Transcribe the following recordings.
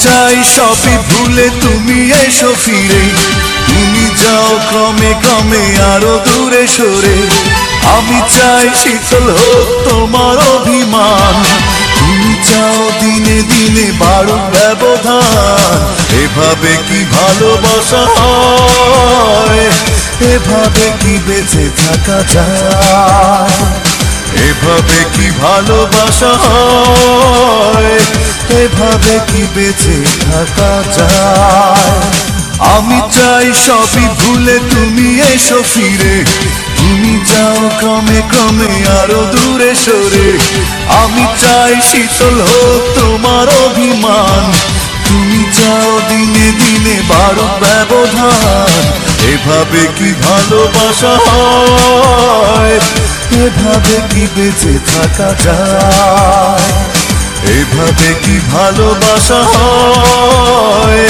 চাই সবই ভুলে তুমি এসো ফিরে। তুমি যাও ক্রমে ক্রমে আরও দূরে সরে। আমি চাই শীতল হোক তোমার অভিমান। তুমি চাও দিনে দিনে বাড়ুক ব্যবধান। এভাবে কি ভালোবাসা হয়? এভাবে কি বেঁচে থাকা যায়? এভাবে কি ভালোবাসা হয়? এভাবে কি বেঁচে থাকা যায়? আমি চাই সবই ভুলে তুমি এসো ফিরে। তুমি যাও ক্রমে ক্রমে আরও দূরে সরে। আমি চাই শীতল হোক তোমার অভিমান। তুমি যাও দিনে দিনে বারো ব্যবধান। এভাবে কি ভালোবাসা হয়? এভাবে কি বেঁচে থাকা যায়? এভাবে কি ভালোবাসা হয়?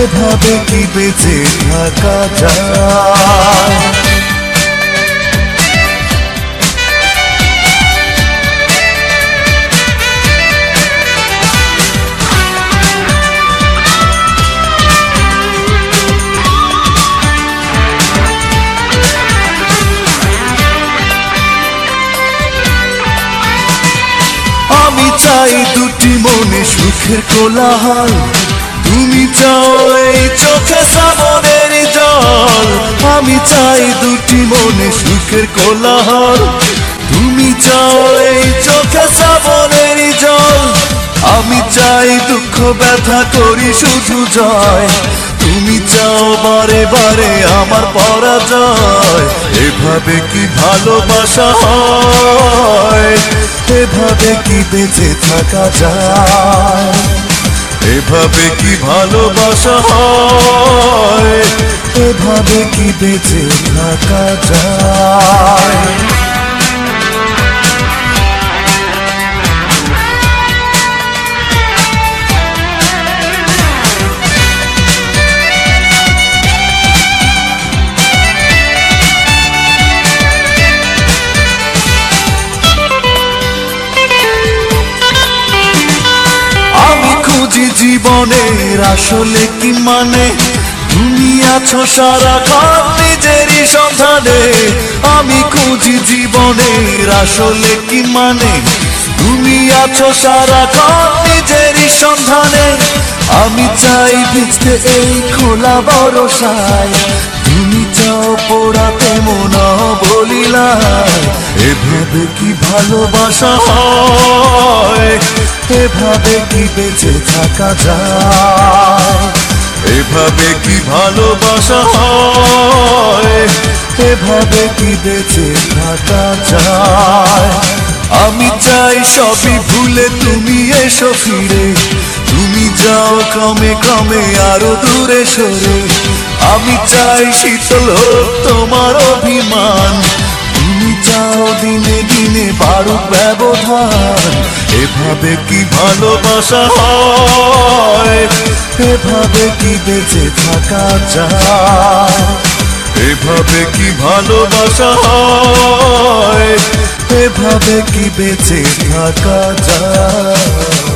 এভাবে কি বেঁচে থাকা যায়? চাই দুটি মনে সুখের কোলাহল। তুমি চাও এই চোখে শ্রাবণের জল। আমি চাই দুটি মনে সুখের কোলাহল। তুমি চাও এই চোখে শ্রাবণের জল। আমি চাই দুঃখ ব্যথা করি শুধু জয়। তুমি চাও বারে বারে আমার পরাজয়। এভাবে কি ভালোবাসা হয়? এভাবে কি বেঁচে থাকা যায়? এভাবে কি ভালোবাসা হয়? এভাবে কি বেঁচে থাকা যায়? জীবনের আসলে কি মানে? তুমি আছো সারা ঘর নিজেরই সন্ধানে। আমি খুঁজি জীবনের আসলে কি মানে? তুমি আছো সারা ঘর নিজেরই সন্ধানে। আমি চাই ভিজতে এই খোলা বরসায় তুমি চাও পোড়াতে মন বলিলায় এভাবে কি ভালোবাসা হয়, এভাবে কি বেঁচে থাকা যায়? এভাবে কি ভালোবাসা হয়, এভাবে কি বেঁচে থাকা যায়? আমি চাই সবই ভুলে তুমি এসো ফিরে, তুমি যাও ক্রমে ক্রমে আরও দূরে সরে। আমি চাই শীতল হোক তোমার অভিমান, তুমি চাও দিনে বাড়ুক ব্যবধান, এভাবে কি ভালোবাসা হয়? এভাবে কি বেঁচে থাকা যায়? এভাবে কি ভালোবাসা হয়? এভাবে কি বেঁচে থাকা যায়?